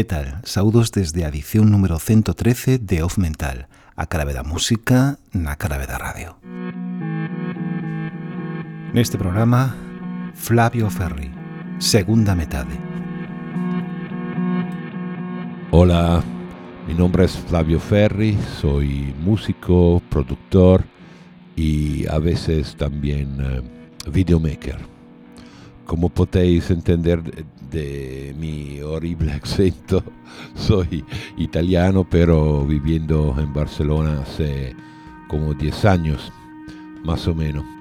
Que tal? Saudos desde a edición número 113 de Off Mental, a clave da música na clave da radio. Neste programa, Flavio Ferri, segunda metade. Hola, mi nombre es Flavio Ferri, soy músico, productor y a veces también eh, videomaker. Como podéis entender de mi horrible acento, soy italiano, pero viviendo en Barcelona hace como 10 años, más o menos.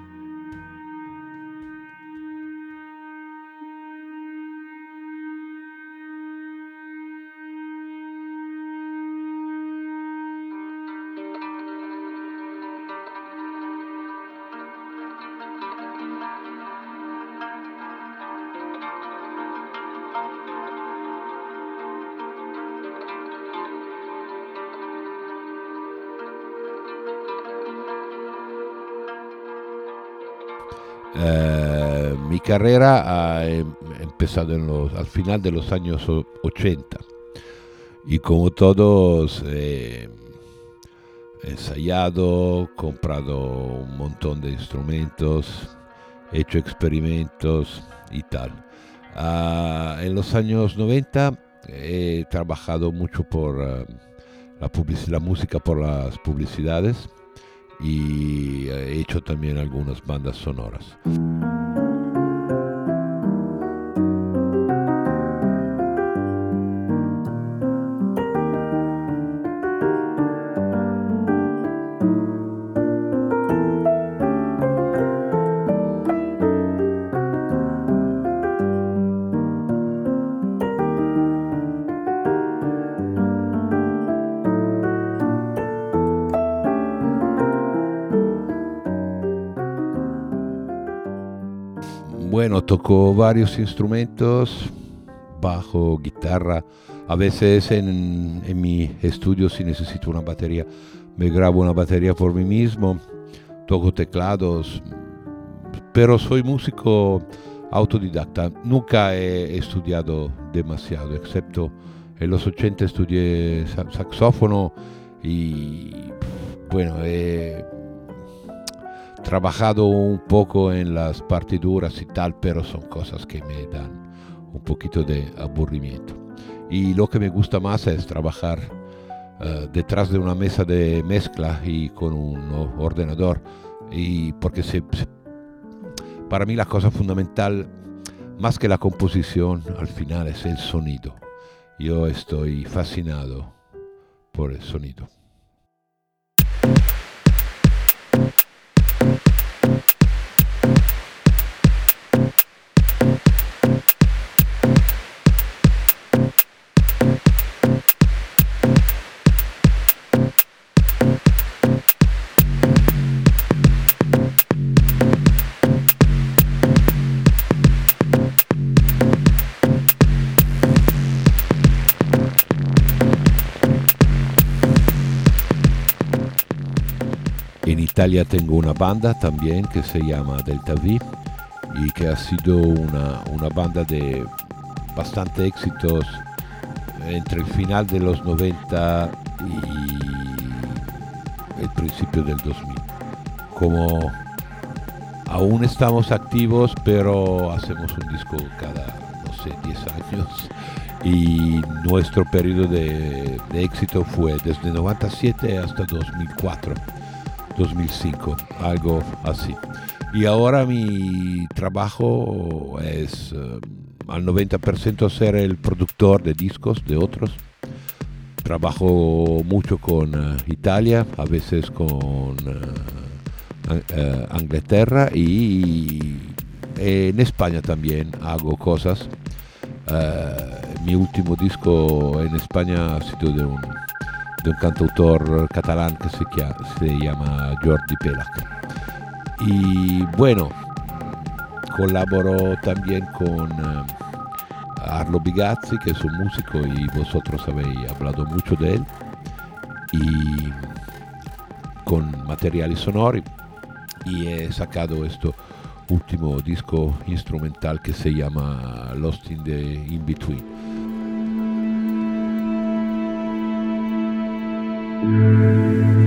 Mi carrera ha em- empezado al final de los años o- 80 y como todos eh, he ensayado, comprado un montón de instrumentos, hecho experimentos y tal. Ah, en los años 90 he trabajado mucho por publici- la música por las publicidades y he hecho también algunas bandas sonoras. Toco varios instrumentos, bajo, guitarra. A veces en, en mi estudio si necesito una batería, me grabo una batería por mí mismo. Toco teclados, pero soy músico autodidacta. Nunca he estudiado demasiado, excepto en los 80 estudié sa- saxófono y bueno, he trabajado un poco en las partiduras y tal, pero son cosas que me dan un poquito de aburrimiento. Y lo que me gusta más es trabajar eh, detrás de una mesa de mezcla y con un ordenador. Y porque para mí la cosa fundamental, más que la composición, al final es el sonido. Yo estoy fascinado por el sonido. Italia tengo una banda también que se llama Delta V y que ha sido una, una banda de bastante éxitos entre el final de los 90 y el principio del 2000. Como aún estamos activos, pero hacemos un disco cada, no sé, 10 años. Y nuestro periodo de, éxito fue desde 97 hasta 2004, 2005, algo así. Y ahora mi trabajo es eh, al 90% ser el productor de discos de otros. Trabajo mucho con eh, Italia, a veces con eh, Inglaterra y en España también hago cosas. mi último disco en España ha sido de un, de un cantautor catalán que se, se llama Jordi Pelac. Y bueno, colaboró también con uh, Arlo Bigazzi, que es un músico y vosotros habéis hablado mucho de él, y con materiales sonori. Y he sacado este último disco instrumental que se llama Lost in the In Between. Thank you.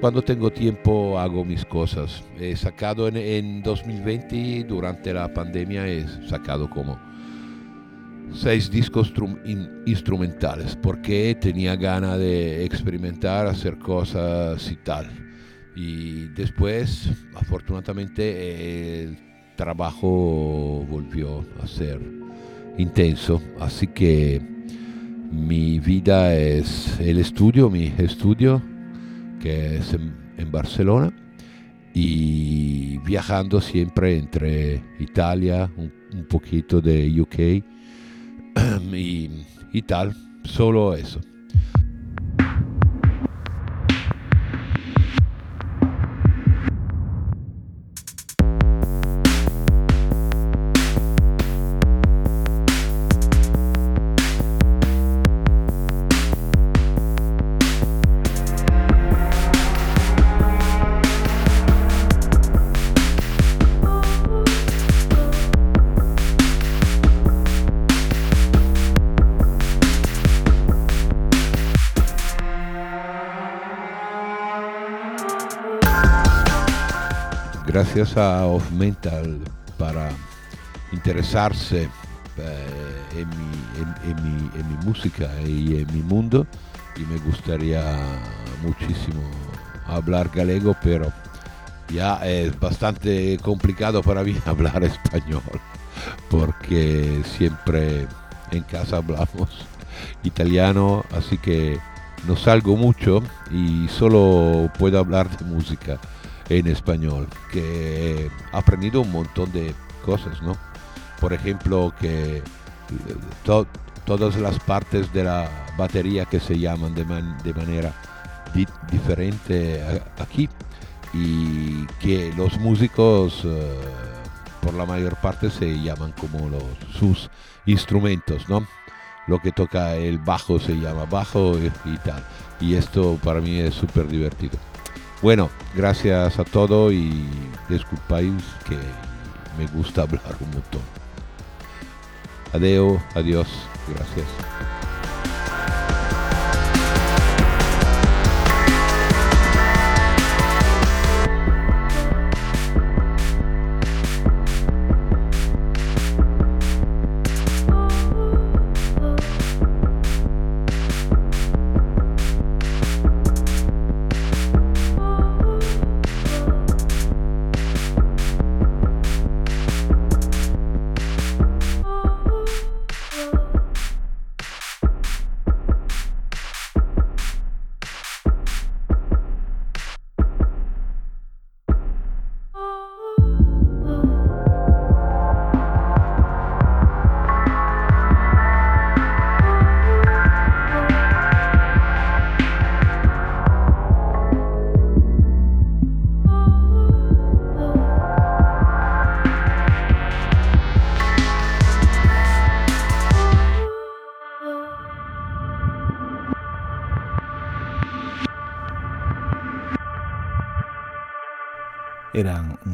Cuando tengo tiempo hago mis cosas. He sacado en, 2020, durante la pandemia, he sacado como seis discos instrumentales porque tenía ganas de experimentar, hacer cosas y tal. Y después, afortunadamente, el trabajo volvió a ser intenso, así que mi vida es el estudio, mi estudio que es en, Barcelona, y viajando siempre entre Italia, un, poquito de UK y tal, solo eso. Gracias a Off Mental para interesarse eh, en, mi, música y en mi mundo. Y me gustaría muchísimo hablar galego pero ya es bastante complicado para mí hablar español porque siempre en casa hablamos italiano así que no salgo mucho y solo puedo hablar de música en español, que he aprendido un montón de cosas, ¿no? Por ejemplo, que eh, todas las partes de la batería que se llaman de, manera diferente aquí y que los músicos eh, por la mayor parte se llaman como los, sus instrumentos, ¿no? Lo que toca el bajo se llama bajo y tal. Y esto para mí es súper divertido. Bueno, gracias a todo y disculpáis que me gusta hablar un montón. Adeo, adiós, gracias.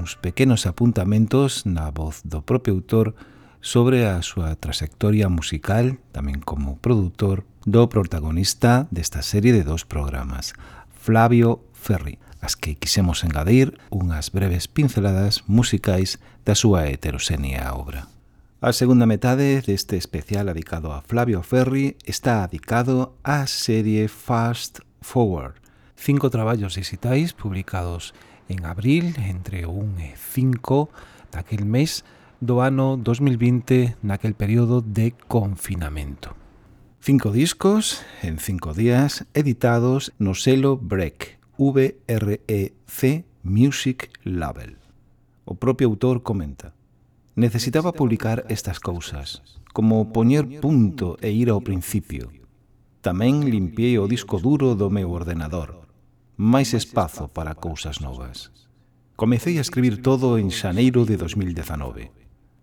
uns pequenos apuntamentos na voz do propio autor sobre a súa trayectoria musical, tamén como produtor, do protagonista desta serie de dous programas, Flavio Ferri, as que quisemos engadir unhas breves pinceladas musicais da súa heteroxénea obra. A segunda metade deste especial dedicado a Flavio Ferri está dedicado á serie Fast Forward, cinco traballos digitais publicados en abril entre un e 5 daquel mes do ano 2020 naquel período de confinamento. Cinco discos en cinco días editados no selo Break, VREC Music Label. O propio autor comenta Necesitaba publicar estas cousas, como poñer punto e ir ao principio. Tamén limpiei o disco duro do meu ordenador, máis espazo para cousas novas. Comecei a escribir todo en xaneiro de 2019.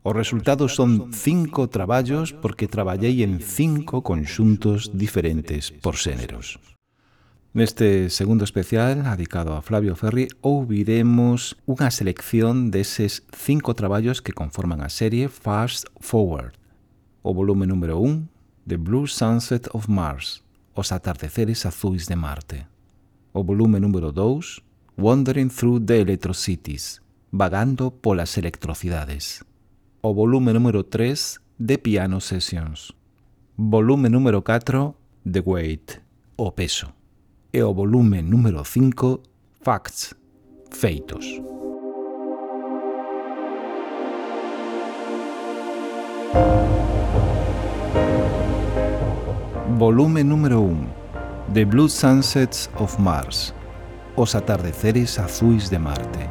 Os resultados son cinco traballos porque traballei en cinco conxuntos diferentes por xéneros. Neste segundo especial, adicado a Flavio Ferri, ouviremos unha selección deses cinco traballos que conforman a serie Fast Forward, o volume número 1 The Blue Sunset of Mars, os atardeceres azuis de Marte o volume número 2, Wandering Through the Electrocities, Vagando polas electrocidades. O volume número 3 de Piano Sessions. Volume número 4 The Weight, o peso. E o volume número 5 Facts, feitos. Volume número 1 The Blue Sunsets of Mars, Os atardeceres azuis de Marte.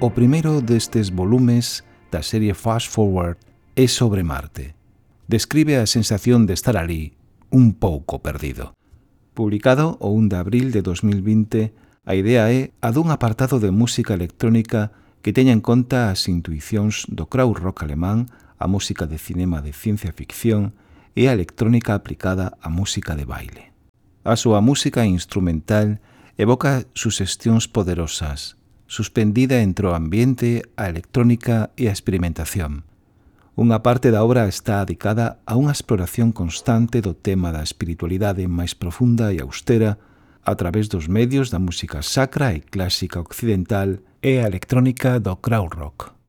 O primeiro destes volumes da serie Fast Forward é sobre Marte. Describe a sensación de estar ali un pouco perdido. Publicado o 1 de abril de 2020, a idea é a dun apartado de música electrónica que teña en conta as intuicións do crowd rock alemán a música de cinema de ciencia ficción e a electrónica aplicada á música de baile. A súa música instrumental evoca sugestións poderosas, suspendida entre o ambiente, a electrónica e a experimentación. Unha parte da obra está dedicada a unha exploración constante do tema da espiritualidade máis profunda e austera a través dos medios da música sacra e clásica occidental e a electrónica do crowd rock.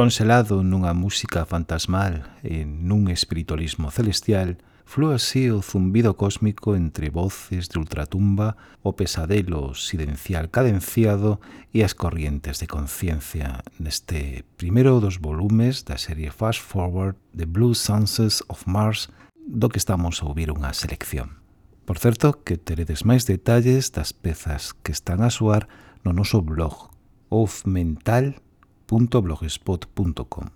Conselado nunha música fantasmal e nun espiritualismo celestial, flúa así o zumbido cósmico entre voces de ultratumba, o pesadelo sidencial cadenciado e as corrientes de conciencia neste primeiro dos volumes da serie Fast Forward The Blue Sunsets of Mars do que estamos a ouvir unha selección. Por certo, que teredes máis detalles das pezas que están a soar no noso blog ofmental.com www.blogspot.com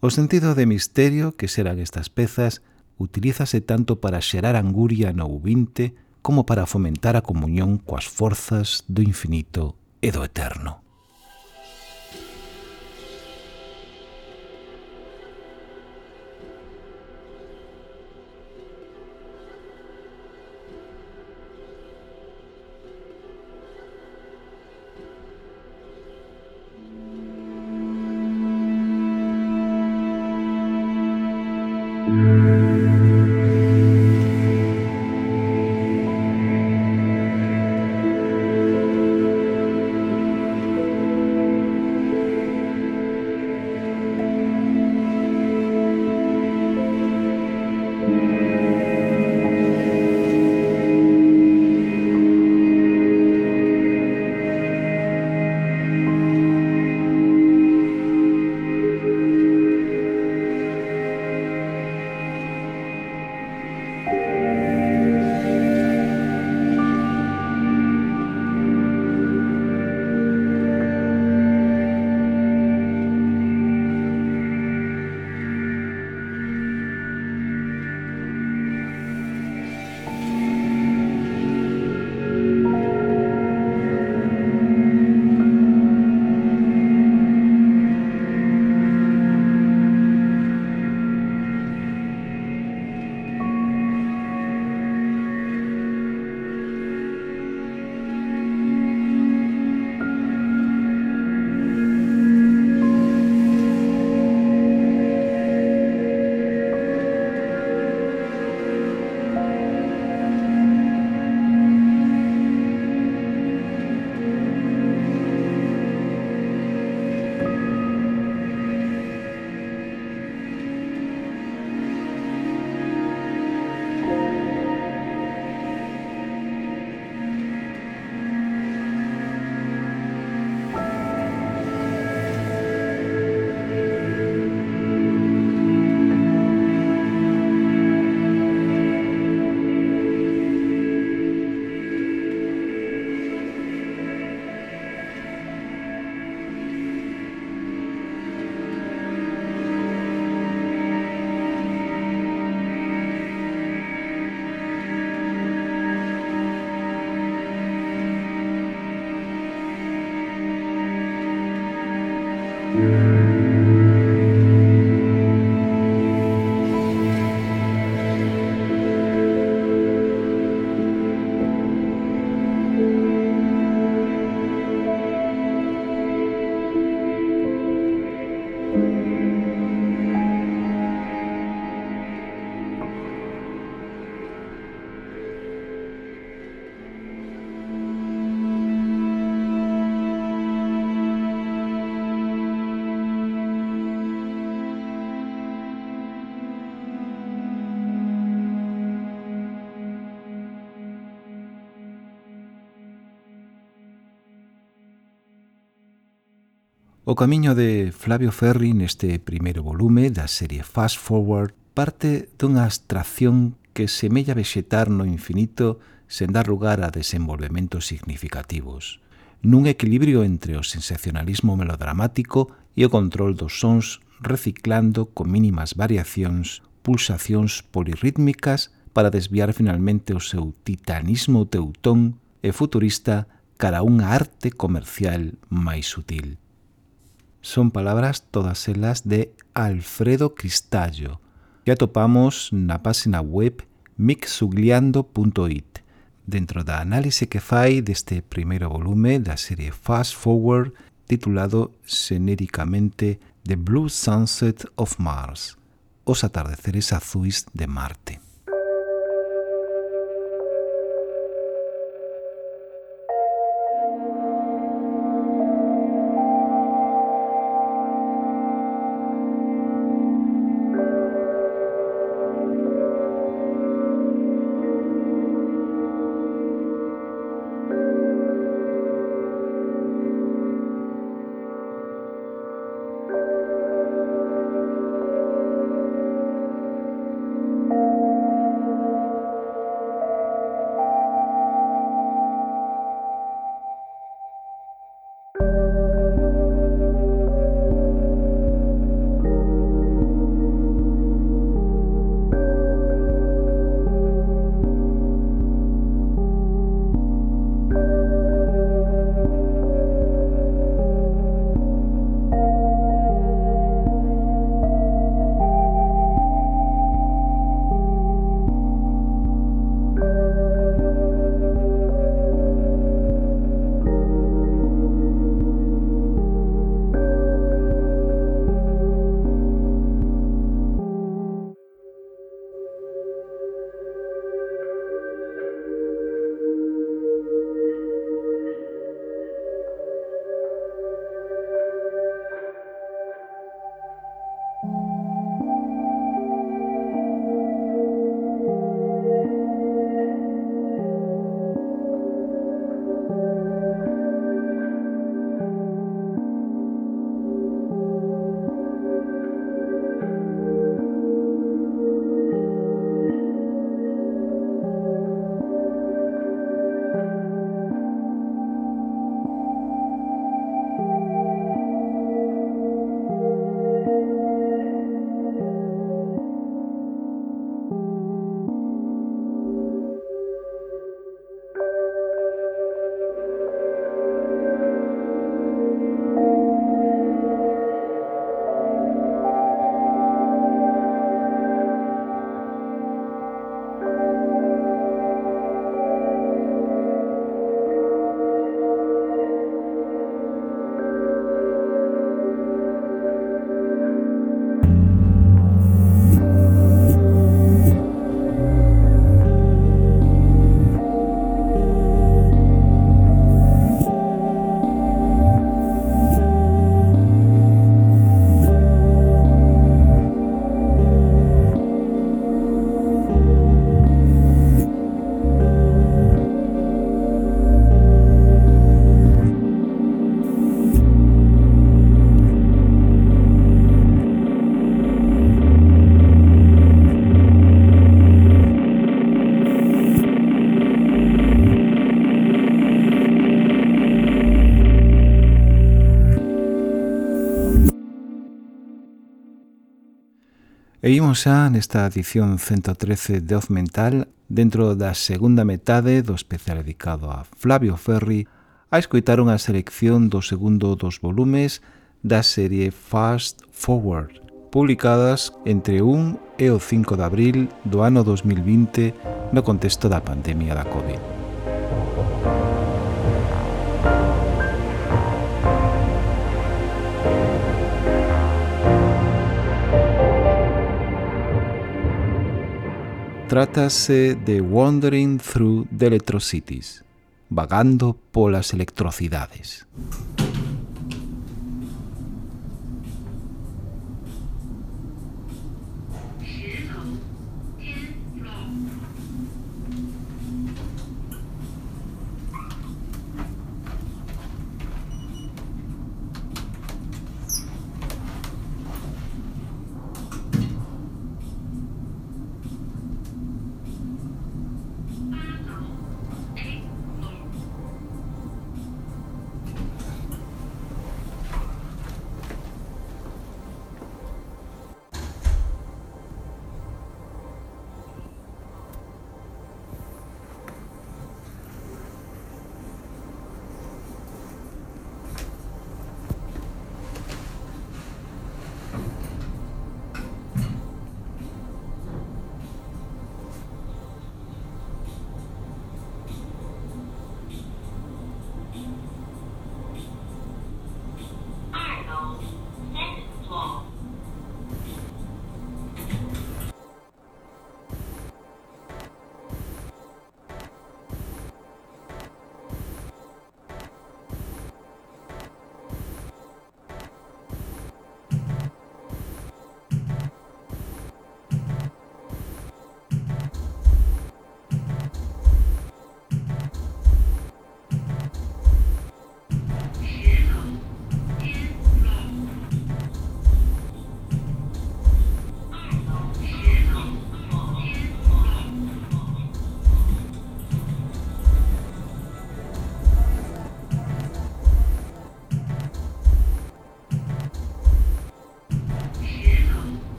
O sentido de misterio que serán estas pezas utilízase tanto para xerar anguria no ubinte como para fomentar a comunión coas forzas do infinito e do eterno. O camiño de Flavio Ferri neste primeiro volume da serie Fast Forward parte dunha abstracción que semella vexetar no infinito sen dar lugar a desenvolvementos significativos, nun equilibrio entre o sensacionalismo melodramático e o control dos sons reciclando con mínimas variacións pulsacións polirrítmicas para desviar finalmente o seu titanismo teutón e futurista cara a unha arte comercial máis sutil. Son palabras todas elas de Alfredo Cristallo, que atopamos na página web mixugliando.it dentro da análise que fai deste primeiro volume da serie Fast Forward titulado xenéricamente The Blue Sunset of Mars, os atardeceres azuis de Marte. E imos xa nesta edición 113 de Oz Mental dentro da segunda metade do especial dedicado a Flavio Ferri a escoitar unha selección do segundo dos volumes da serie Fast Forward, publicadas entre 1 e o 5 de abril do ano 2020 no contexto da pandemia da COVID. Trátase de Wandering Through the Electrocities, vagando polas electrocidades.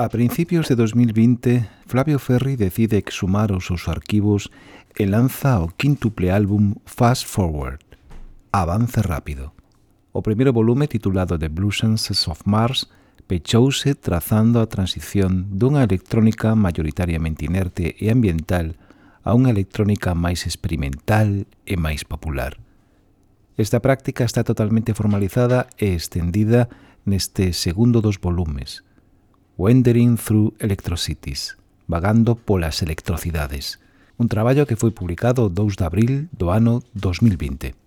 A principios de 2020, Flavio Ferri decide exhumar os seus arquivos e lanza o quíntuple álbum Fast Forward, Avance Rápido. O primeiro volume, titulado The Blue Senses of Mars, pechouse trazando a transición dunha electrónica maioritariamente inerte e ambiental a unha electrónica máis experimental e máis popular. Esta práctica está totalmente formalizada e estendida neste segundo dos volumes – Wandering Through Electrocities, Vagando polas Electrocidades, un traballo que foi publicado 2 de abril do ano 2020.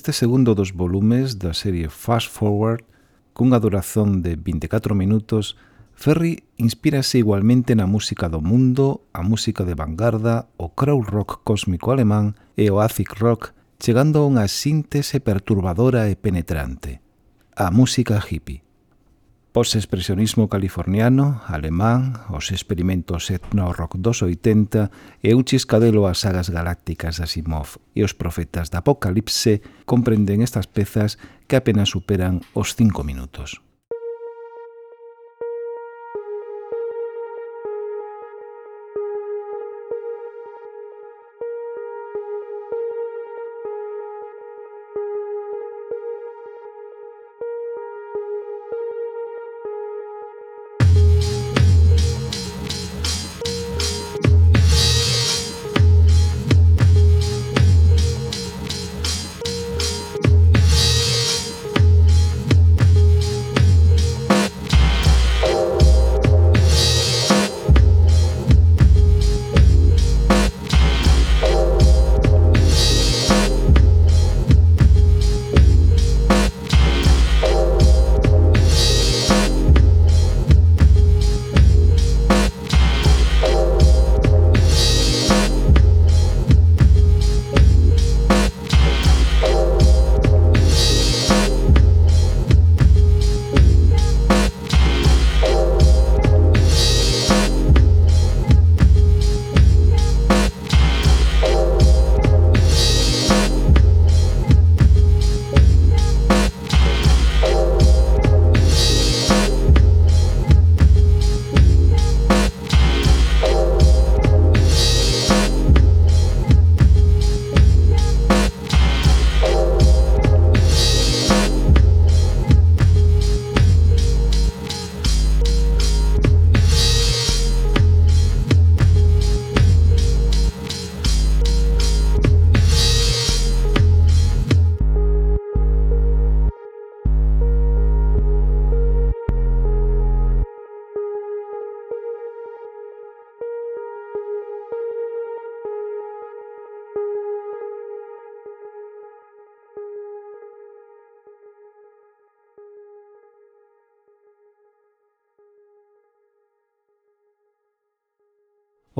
Este segundo dos volumes da serie Fast Forward, cunha duración de 24 minutos, Ferry inspírase igualmente na música do mundo, a música de vanguarda, o crowd rock cósmico alemán e o acid rock, chegando a unha síntese perturbadora e penetrante. A música hippie. Post-expresionismo californiano, alemán, os experimentos etno-rock dos 80 e un chiscadelo ás sagas galácticas de Asimov e os profetas da Apocalipse comprenden estas pezas que apenas superan os 5 minutos.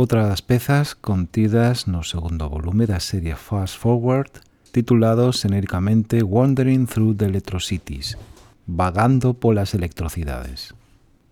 outra das pezas contidas no segundo volume da serie Fast Forward, titulado xenéricamente Wandering Through the Electrocities, vagando polas electrocidades.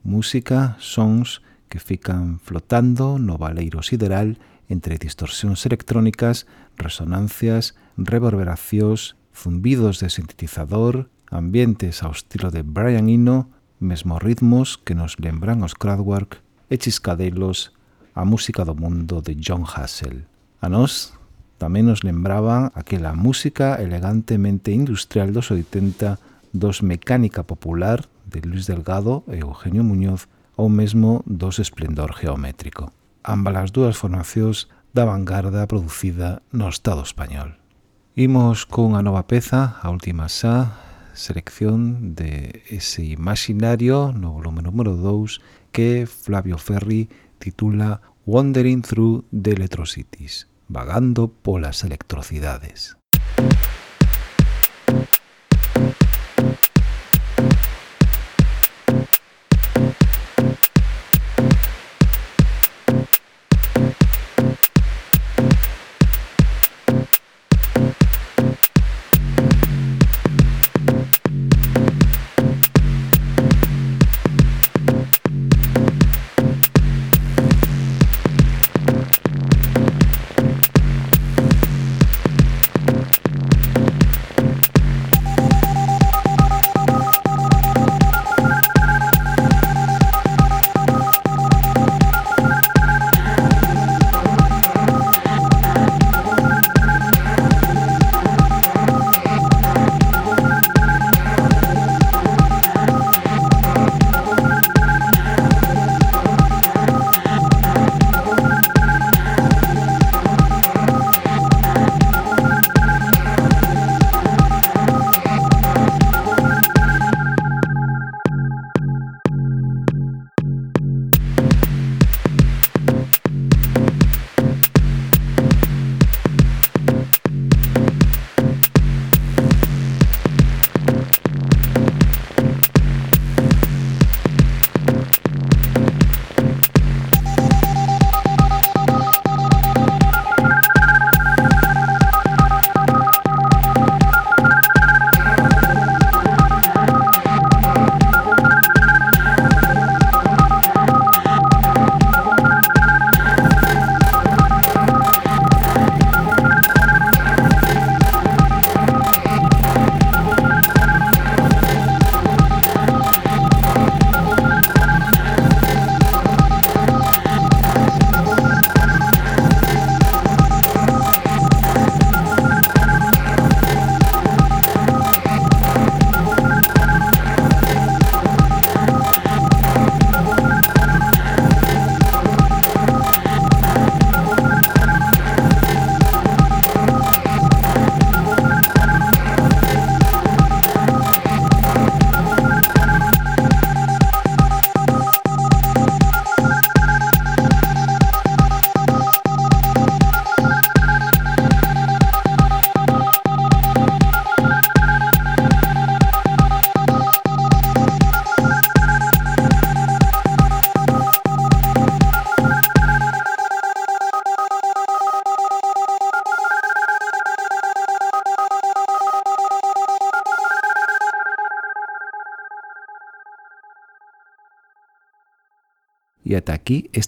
Música, sons que fican flotando no valeiro sideral entre distorsións electrónicas, resonancias, reverberacións, zumbidos de sintetizador, ambientes ao estilo de Brian Eno, mesmo ritmos que nos lembran os crowdwork e chiscadelos a música do mundo de John Hassel. A nós tamén nos lembraba aquela música elegantemente industrial dos 80 dos Mecánica Popular de Luis Delgado e Eugenio Muñoz ou mesmo dos Esplendor Geométrico. Ambas as dúas formacións da vanguarda producida no Estado español. Imos cunha nova peza, a última xa, selección de ese imaginario no volumen número 2 que Flavio Ferri titula Wandering Through the Electrocities, vagando polas electrocidades.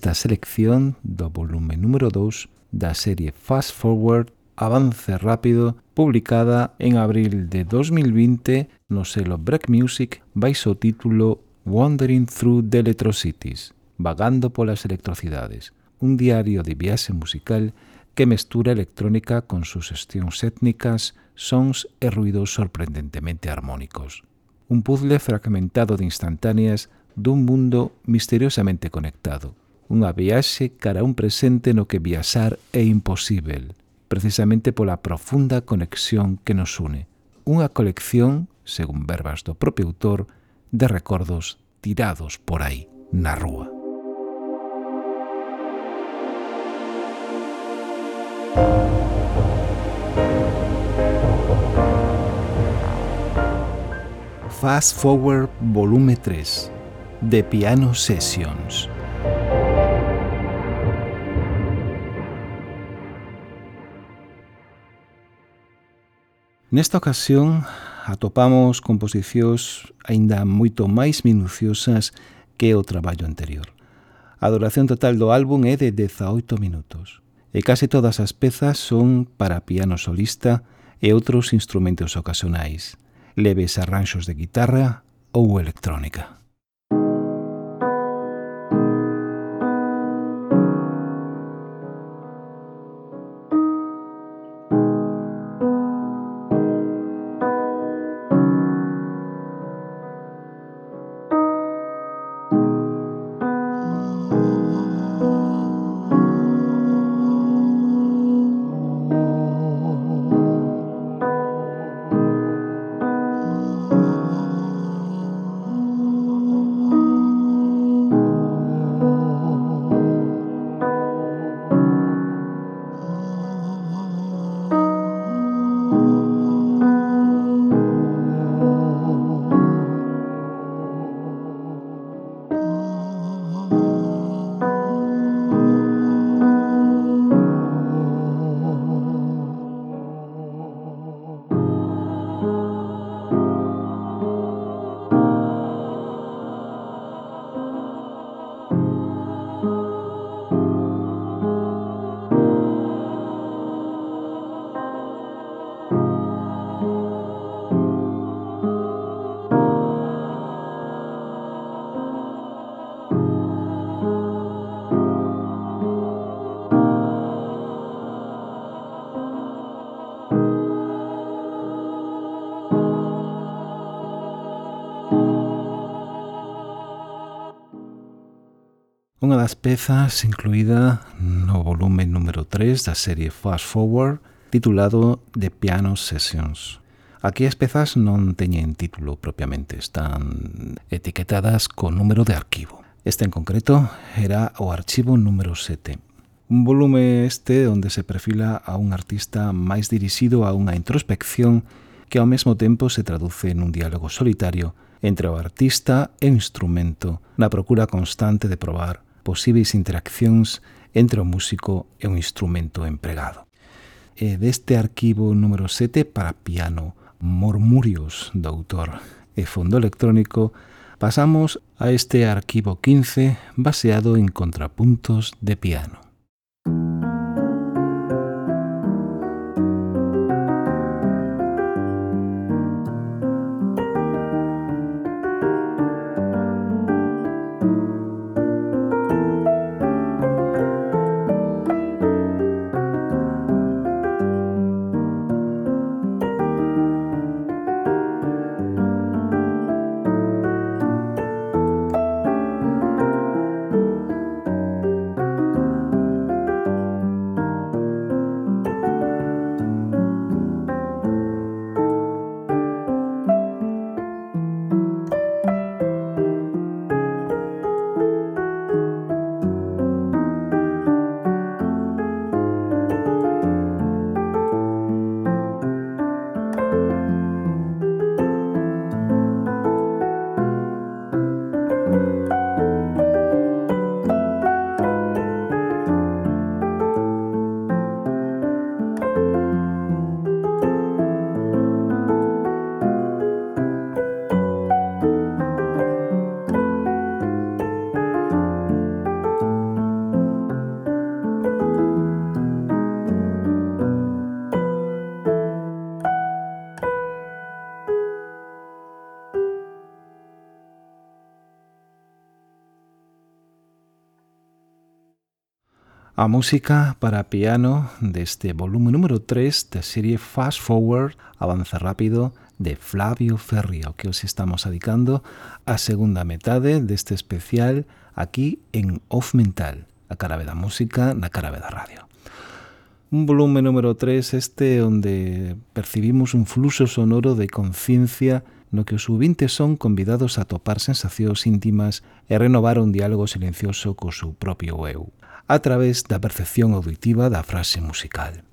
esta selección do volume número 2 da serie Fast Forward Avance Rápido, publicada en abril de 2020 no selo Break Music baixo o título Wandering Through the Electrocities, Vagando polas Electrocidades, un diario de viaxe musical que mestura electrónica con sus xestións étnicas, sons e ruidos sorprendentemente armónicos. Un puzzle fragmentado de instantáneas dun mundo misteriosamente conectado, unha viaxe cara a un presente no que viaxar é imposível, precisamente pola profunda conexión que nos une. Unha colección, según verbas do propio autor, de recordos tirados por aí, na rúa. Fast Forward Volume 3 de Piano Sessions Nesta ocasión atopamos composicións aínda moito máis minuciosas que o traballo anterior. A duración total do álbum é de 18 minutos e case todas as pezas son para piano solista e outros instrumentos ocasionais, leves arranxos de guitarra ou electrónica. unha das pezas incluída no volume número 3 da serie Fast Forward titulado The Piano Sessions. Aquí as pezas non teñen título propiamente, están etiquetadas con número de arquivo. Este en concreto era o archivo número 7. Un volume este onde se perfila a un artista máis dirixido a unha introspección que ao mesmo tempo se traduce nun diálogo solitario entre o artista e o instrumento na procura constante de probar posíveis interaccións entre o músico e o instrumento empregado. Eh, e deste arquivo número 7 para piano Mormurios, do autor e fondo electrónico pasamos a este arquivo 15 baseado en contrapuntos de piano. A música para piano deste volume número 3 da serie Fast Forward, Avanza Rápido, de Flavio Ferri, ao que os estamos adicando a segunda metade deste especial aquí en Off Mental, a cara da música na cara da radio. Un volume número 3 este onde percibimos un fluxo sonoro de conciencia no que os subintes son convidados a topar sensacións íntimas e renovar un diálogo silencioso co seu propio eu a través da percepción auditiva da frase musical.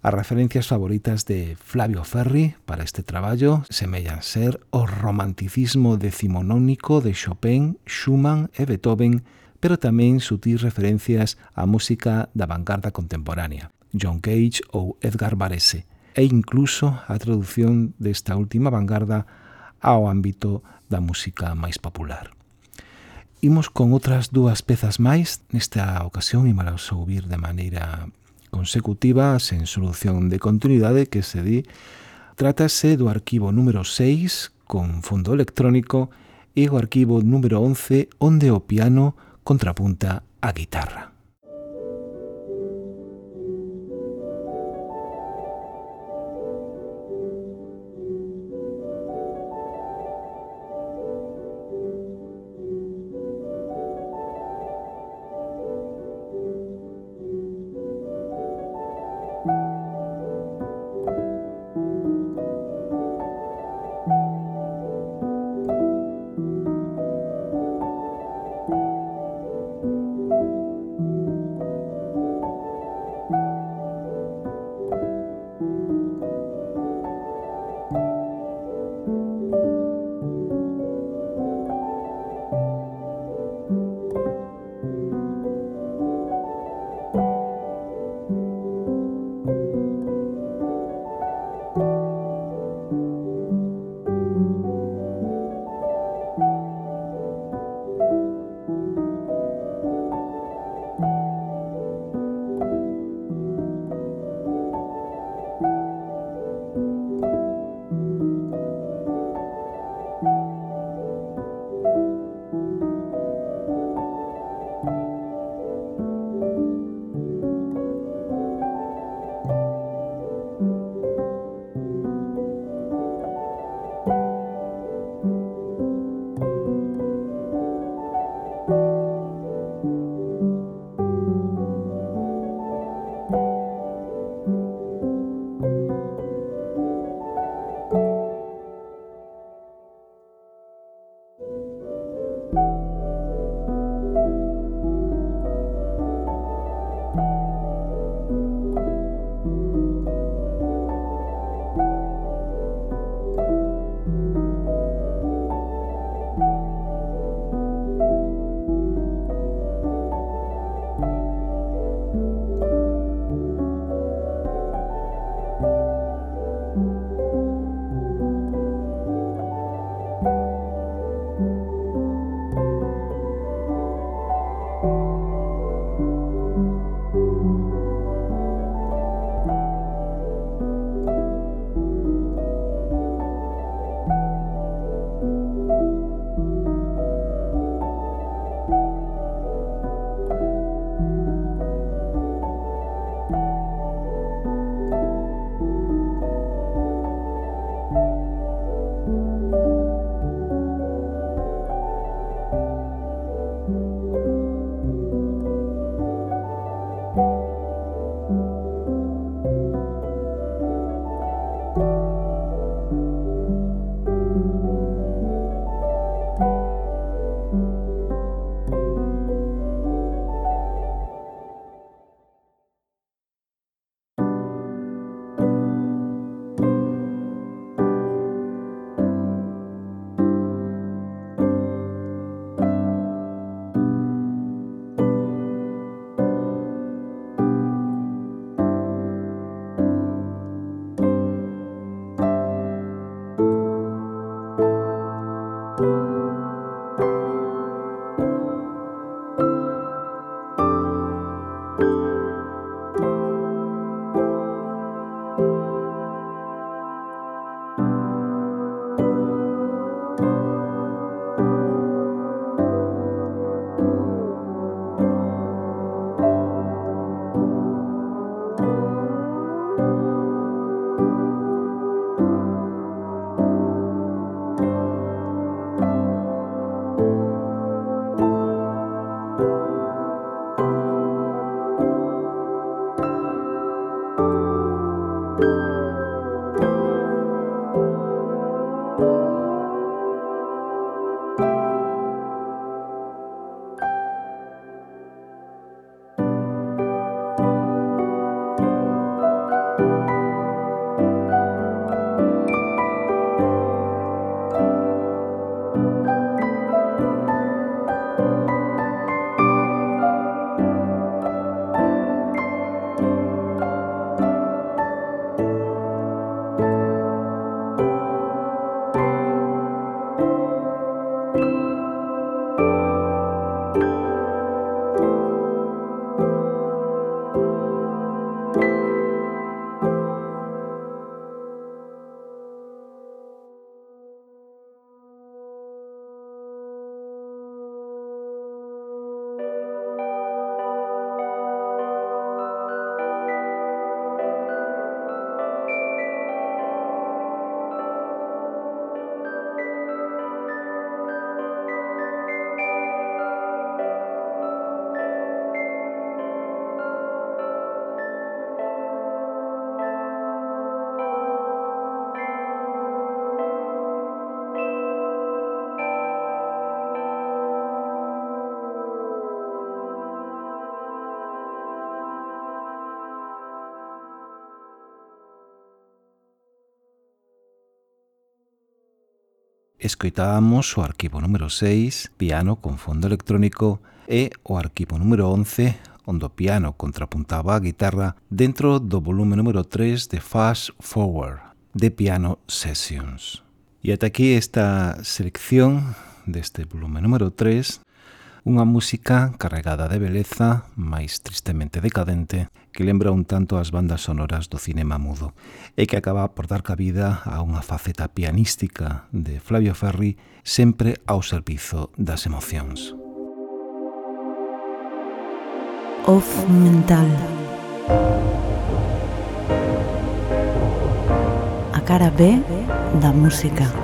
As referencias favoritas de Flavio Ferri para este traballo semellan ser o romanticismo decimonónico de Chopin, Schumann e Beethoven, pero tamén sutis referencias á música da vanguarda contemporánea, John Cage ou Edgar Varese, e incluso a traducción desta última vanguarda ao ámbito da música máis popular. Imos con outras dúas pezas máis nesta ocasión e imos ouvir de maneira consecutiva sen solución de continuidade que se di Trátase do arquivo número 6 con fondo electrónico e o arquivo número 11 onde o piano contrapunta a guitarra. escoitábamos o arquivo número 6, piano con fondo electrónico, e o arquivo número 11, onde o piano contrapuntaba a guitarra dentro do volume número 3 de Fast Forward, de Piano Sessions. E ata aquí esta selección deste volume número 3, unha música carregada de beleza, máis tristemente decadente, que lembra un tanto as bandas sonoras do cinema mudo e que acaba por dar cabida a unha faceta pianística de Flavio Ferri sempre ao servizo das emocións. Off mental A cara B da música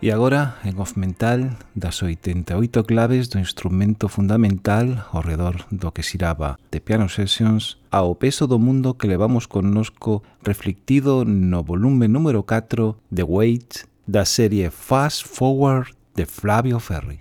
E agora, en off mental, das 88 claves do instrumento fundamental ao redor do que xiraba de Piano Sessions ao peso do mundo que levamos connosco reflectido no volume número 4 de Weight da serie Fast Forward de Flavio Ferri.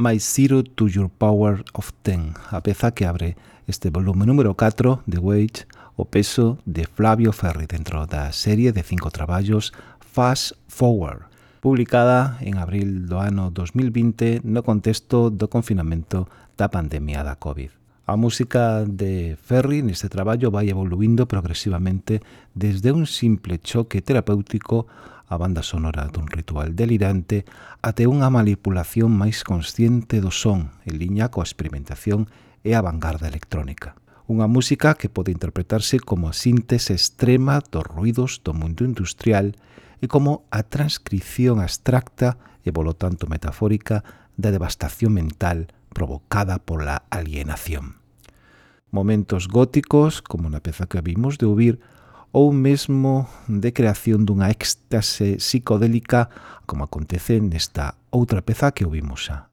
My Zero to Your Power of Ten, a peza que abre este volume número 4 de Weight, o peso de Flavio Ferri dentro da serie de cinco traballos Fast Forward, publicada en abril do ano 2020 no contexto do confinamento da pandemia da Covid. A música de Ferri neste traballo vai evoluindo progresivamente desde un simple choque terapéutico a banda sonora dun ritual delirante até unha manipulación máis consciente do son en liña coa experimentación e a vanguarda electrónica. Unha música que pode interpretarse como a síntese extrema dos ruidos do mundo industrial e como a transcripción abstracta e polo tanto metafórica da devastación mental provocada pola alienación. Momentos góticos, como na peza que vimos de ouvir, ou mesmo de creación dunha éxtase psicodélica, como acontece nesta outra peza que ouvimos xa.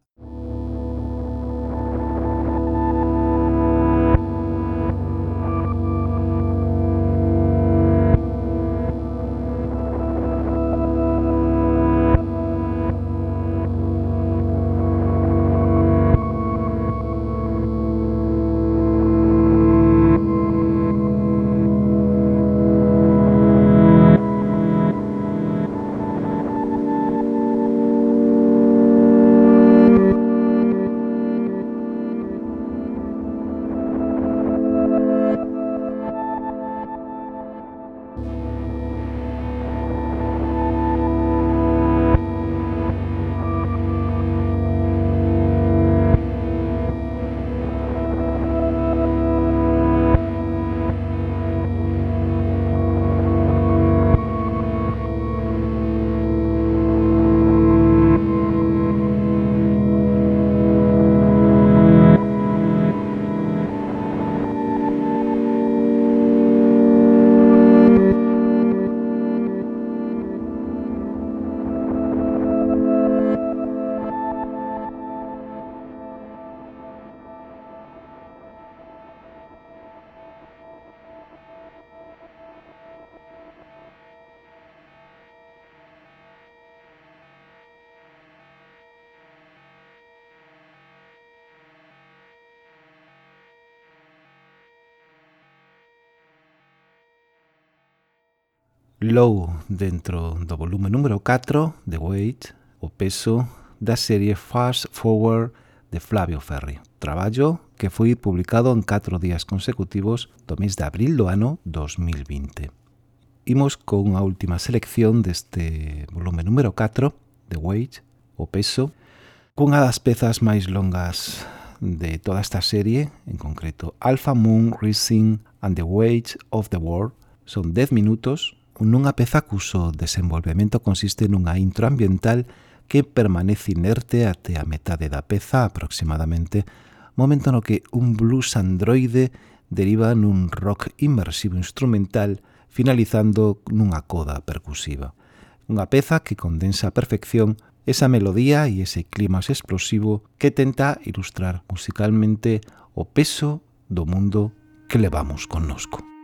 Low dentro do volume número 4 de Weight, o peso da serie Fast Forward de Flavio Ferri. Traballo que foi publicado en 4 días consecutivos do mes de abril do ano 2020. Imos con a última selección deste volume número 4 de Weight, o peso, cunha das pezas máis longas de toda esta serie, en concreto Alpha Moon Rising and the Weight of the World, son 10 minutos nunha peza cuso desenvolvemento consiste nunha intro ambiental que permanece inerte até a metade da peza aproximadamente, momento no que un blues androide deriva nun rock inmersivo instrumental finalizando nunha coda percusiva. Unha peza que condensa a perfección esa melodía e ese clima explosivo que tenta ilustrar musicalmente o peso do mundo que levamos connosco.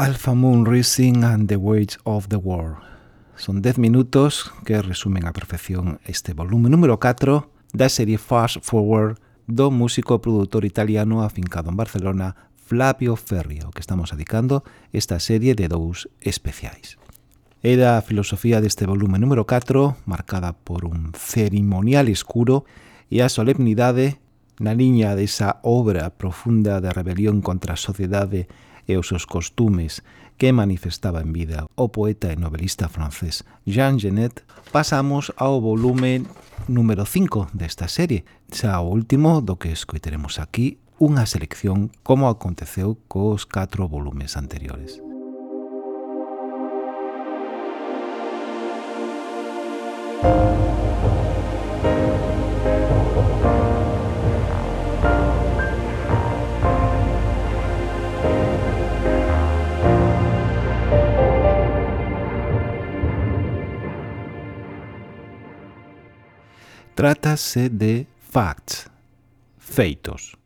Alpha Moon Rising and the Weights of the World. Son 10 minutos que resumen a perfección este volume número 4 da serie Fast Forward do músico e produtor italiano afincado en Barcelona Flavio Ferrio, que estamos adicando esta serie de dous especiais. Era da filosofía deste volume número 4, marcada por un cerimonial escuro e a solemnidade na liña desa obra profunda de rebelión contra a sociedade e e os seus costumes que manifestaba en vida o poeta e novelista francés Jean Genet, pasamos ao volume número 5 desta serie, xa o último do que escoiteremos aquí unha selección como aconteceu cos catro volumes anteriores. Trátase de facts, feitos.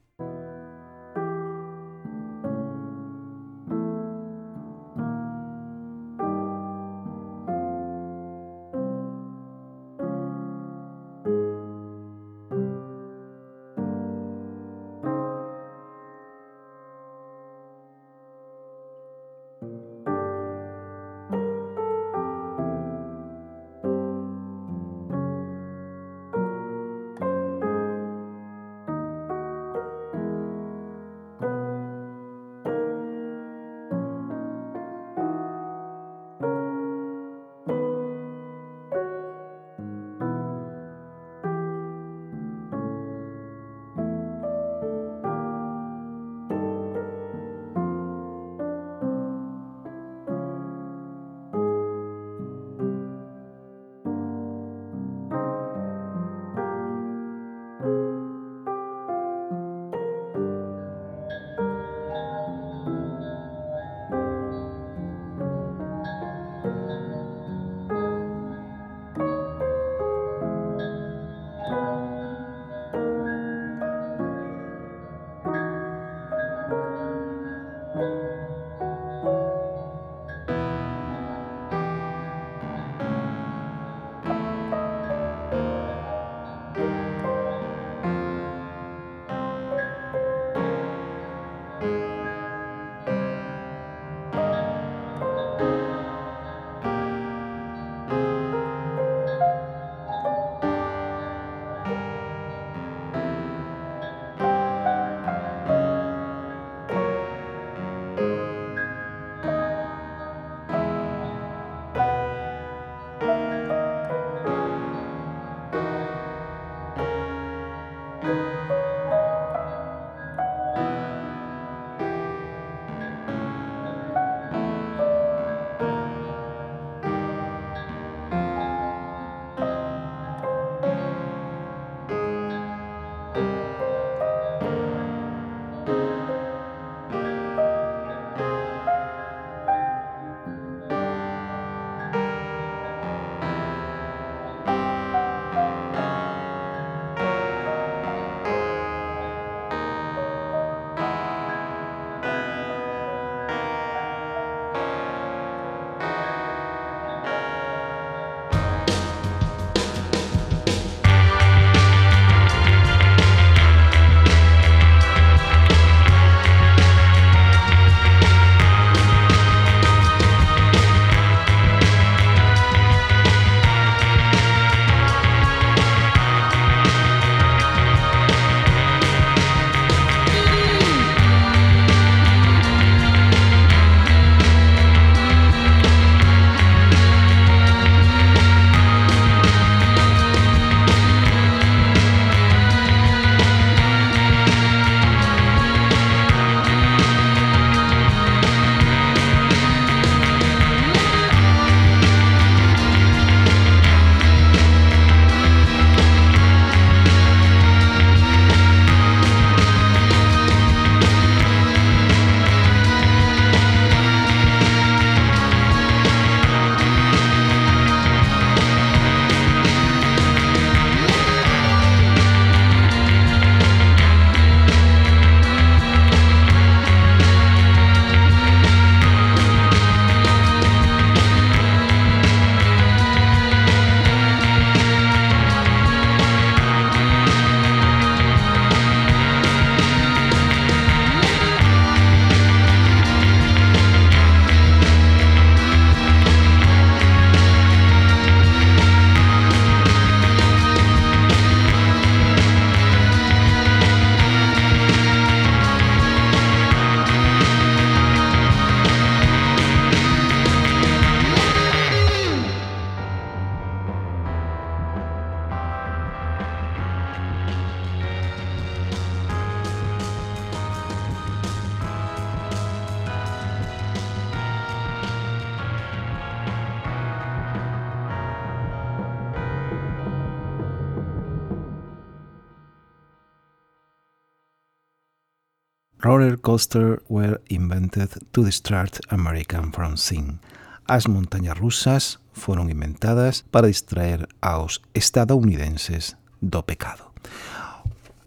coaster were invented to distract American from sin. As montañas rusas foron inventadas para distraer aos estadounidenses do pecado.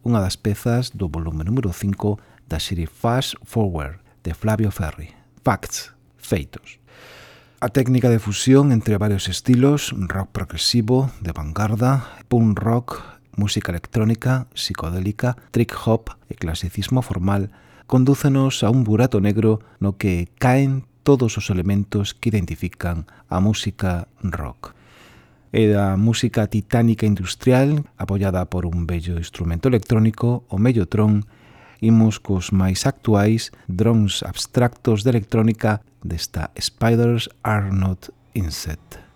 Unha das pezas do volume número 5 da serie Fast Forward de Flavio Ferri. Facts, feitos. A técnica de fusión entre varios estilos, rock progresivo, de vanguarda, punk rock, música electrónica, psicodélica, trick hop e clasicismo formal condúcenos a un burato negro no que caen todos os elementos que identifican a música rock. É da música titánica industrial, apoiada por un bello instrumento electrónico, o mellotron, imos cos máis actuais drones abstractos de electrónica desta Spiders Are Not Insect.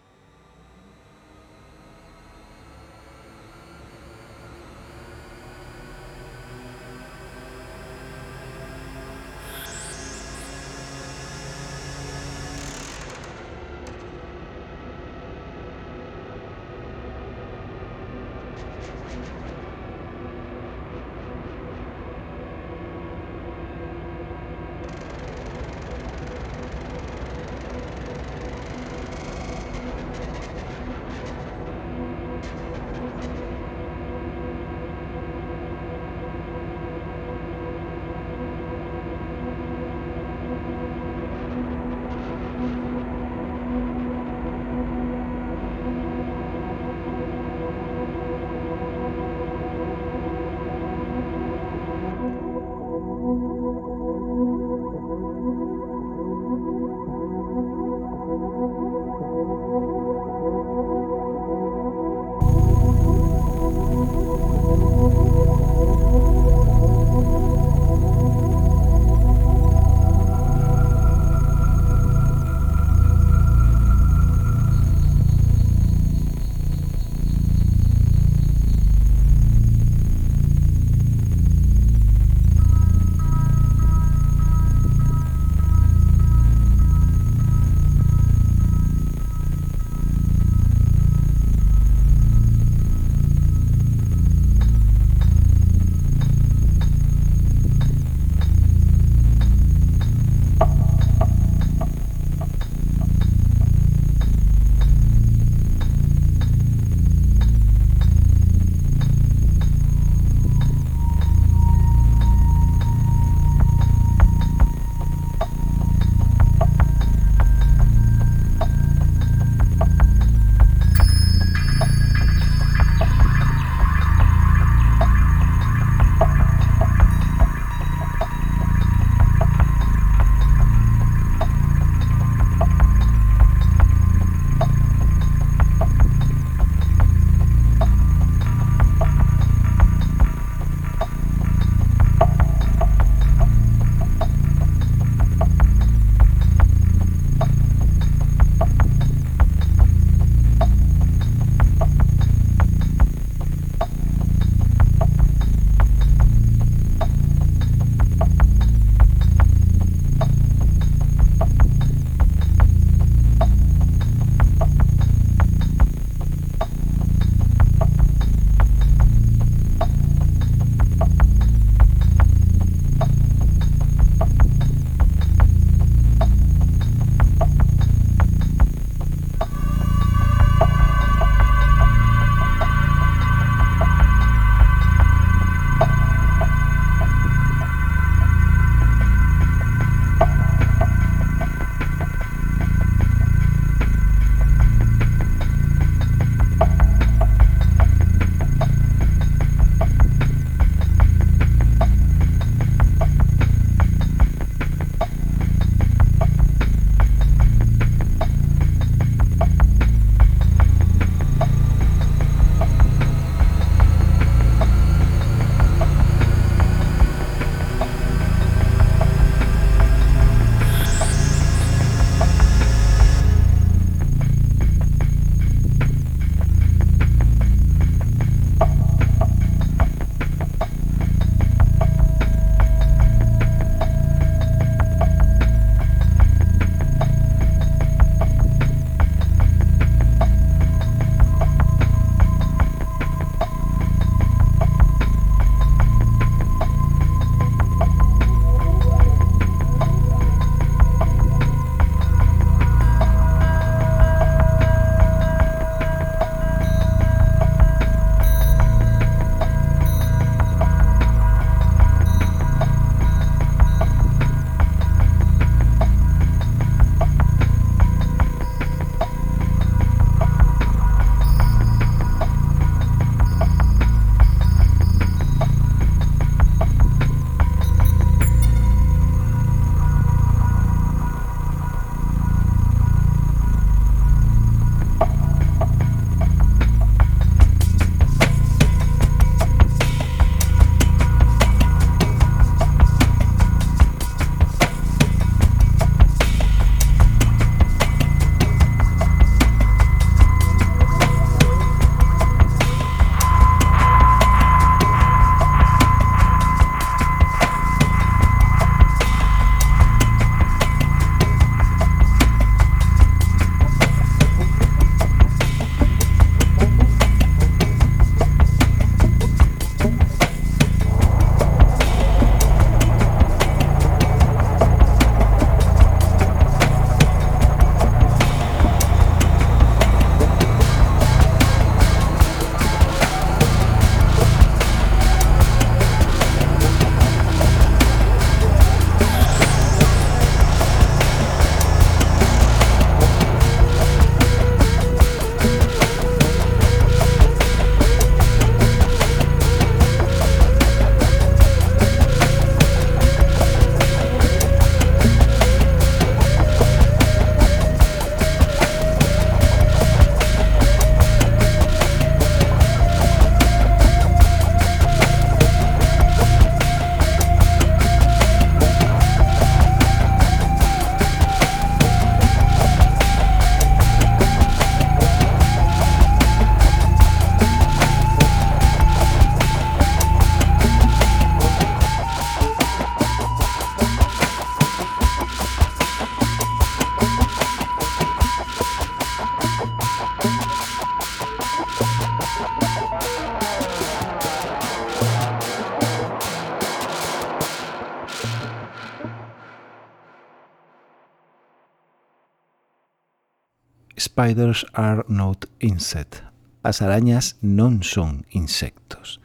spiders are not insect. As arañas non son insectos.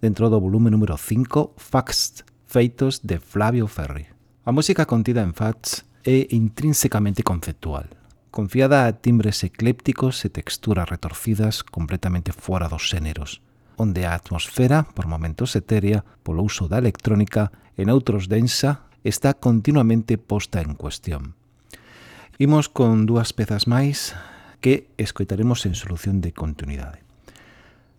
Dentro do volume número 5, Facts, feitos de Flavio Ferri. A música contida en Facts é intrínsecamente conceptual, confiada a timbres eclépticos e texturas retorcidas completamente fora dos xéneros, onde a atmosfera, por momentos etérea, polo uso da electrónica, en outros densa, está continuamente posta en cuestión. Imos con dúas pezas máis que escoitaremos en solución de continuidade.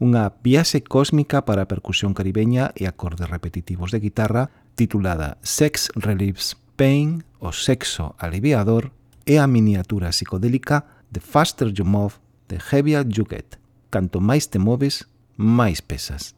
Unha viaxe cósmica para a percusión caribeña e acordes repetitivos de guitarra titulada Sex Relieves Pain, o sexo aliviador, e a miniatura psicodélica The Faster You Move, The Heavier You Get. Canto máis te moves, máis pesas.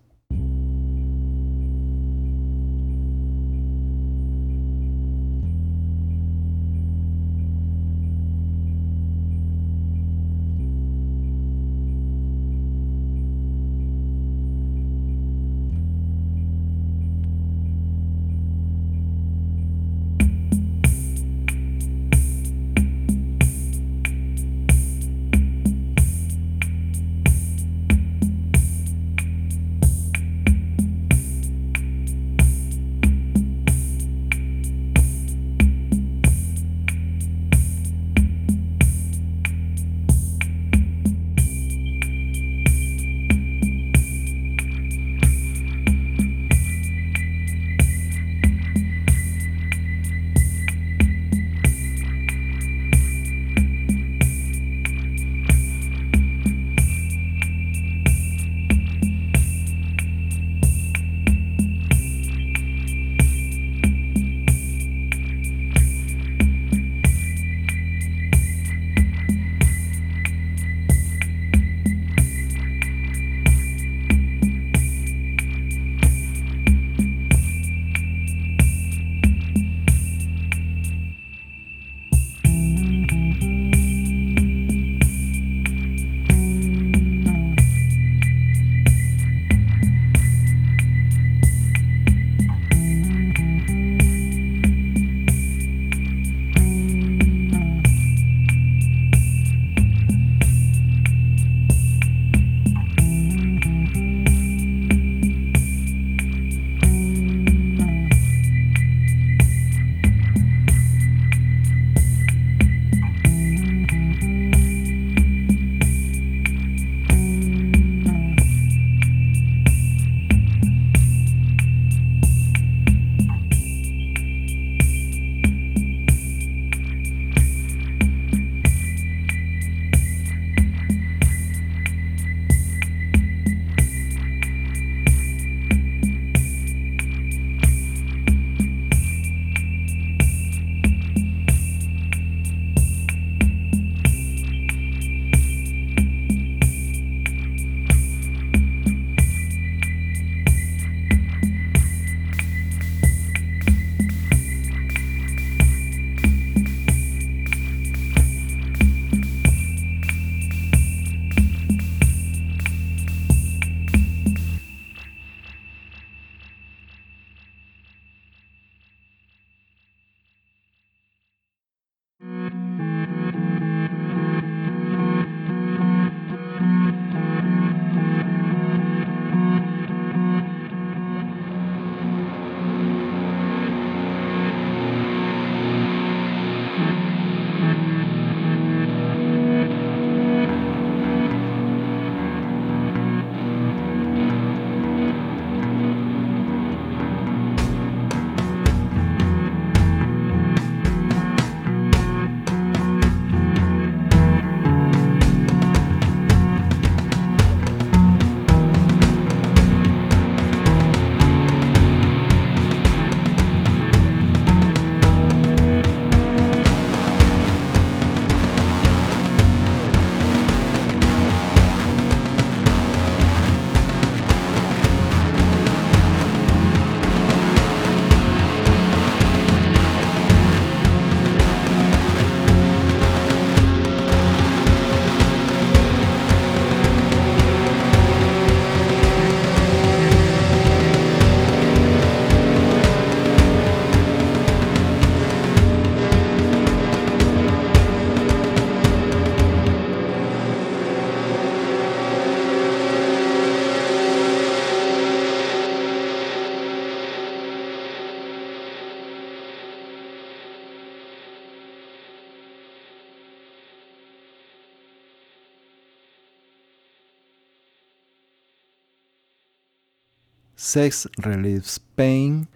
sex relieves pain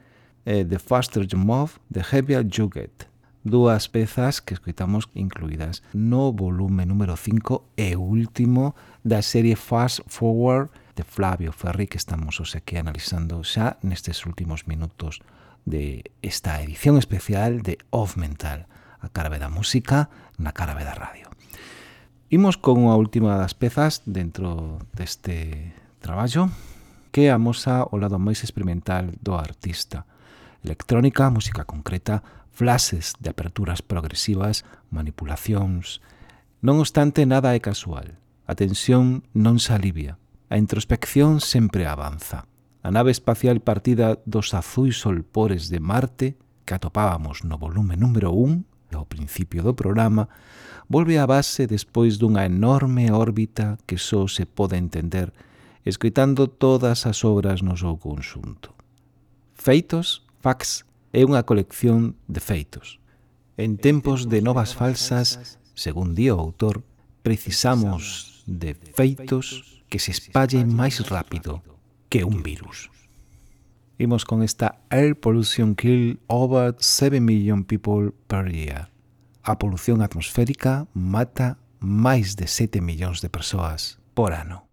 e The Faster You Move, The Heavier You Get. Dúas pezas que escoitamos incluídas no volume número 5 e último da serie Fast Forward de Flavio Ferri que estamos os aquí analizando xa nestes últimos minutos de esta edición especial de Off Mental, a cara da música na cara da radio. Imos con a última das pezas dentro deste traballo que amosa o lado máis experimental do artista. Electrónica, música concreta, flashes de aperturas progresivas, manipulacións... Non obstante, nada é casual. A tensión non se alivia. A introspección sempre avanza. A nave espacial partida dos azuis solpores de Marte, que atopábamos no volume número 1, ao principio do programa, volve á base despois dunha enorme órbita que só se pode entender escoitando todas as obras no seu conxunto. Feitos, fax, é unha colección de feitos. En tempos de novas falsas, según di o autor, precisamos de feitos que se espallen máis rápido que un virus. Imos con esta Air Pollution Kill over 7 million people per year. A polución atmosférica mata máis de 7 millóns de persoas por ano.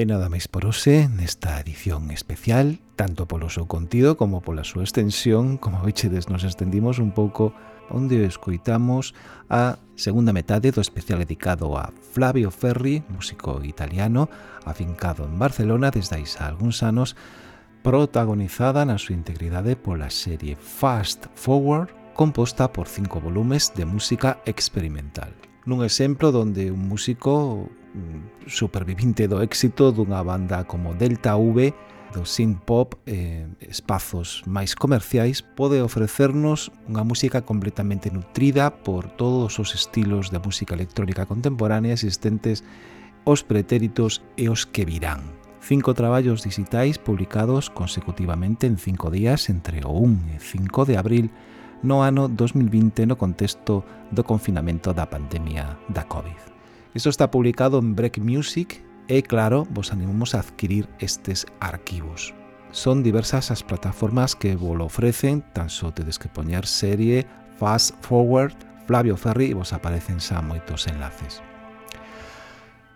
E nada máis por hoxe nesta edición especial, tanto polo seu contido como pola súa extensión. Como veixedes, nos estendimos un pouco onde escoitamos a segunda metade do especial dedicado a Flavio Ferri, músico italiano, afincado en Barcelona desde aí xa algúns anos, protagonizada na súa integridade pola serie Fast Forward, composta por cinco volumes de música experimental. Nun exemplo donde un músico Mm, supervivinte do éxito dunha banda como Delta V do synth pop eh, espazos máis comerciais pode ofrecernos unha música completamente nutrida por todos os estilos de música electrónica contemporánea existentes os pretéritos e os que virán. Cinco traballos digitais publicados consecutivamente en cinco días entre o 1 e 5 de abril no ano 2020 no contexto do confinamento da pandemia da COVID. Isto está publicado en Break Music e, claro, vos animamos a adquirir estes arquivos. Son diversas as plataformas que vos ofrecen, tan só tedes que poñer serie, fast forward, Flavio Ferri e vos aparecen xa moitos enlaces.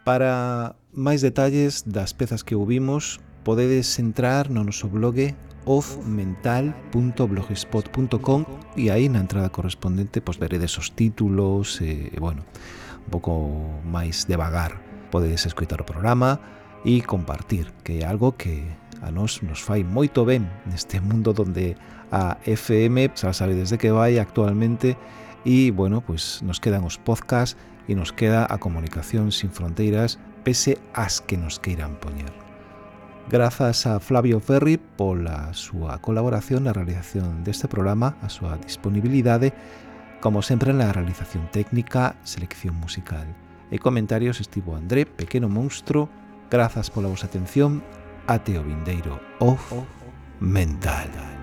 Para máis detalles das pezas que ouvimos, podedes entrar no noso blog offmental.blogspot.com e aí na entrada correspondente pois veredes os títulos e, e bueno, un pouco máis devagar. Podedes escoitar o programa e compartir, que é algo que a nós nos fai moito ben neste mundo donde a FM, xa sabe desde que vai actualmente, e, bueno, pois nos quedan os podcasts e nos queda a comunicación sin fronteiras pese as que nos queiran poñer. Grazas a Flavio Ferri pola súa colaboración na realización deste programa, a súa disponibilidade Como sempre na realización técnica, selección musical e comentarios estivo André Pequeno Monstro. Grazas pola vosa atención. Ate o vindeiro. Off, Mental.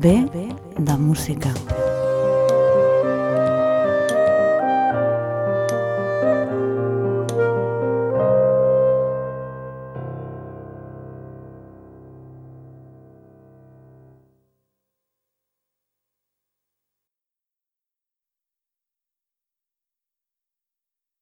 B da música.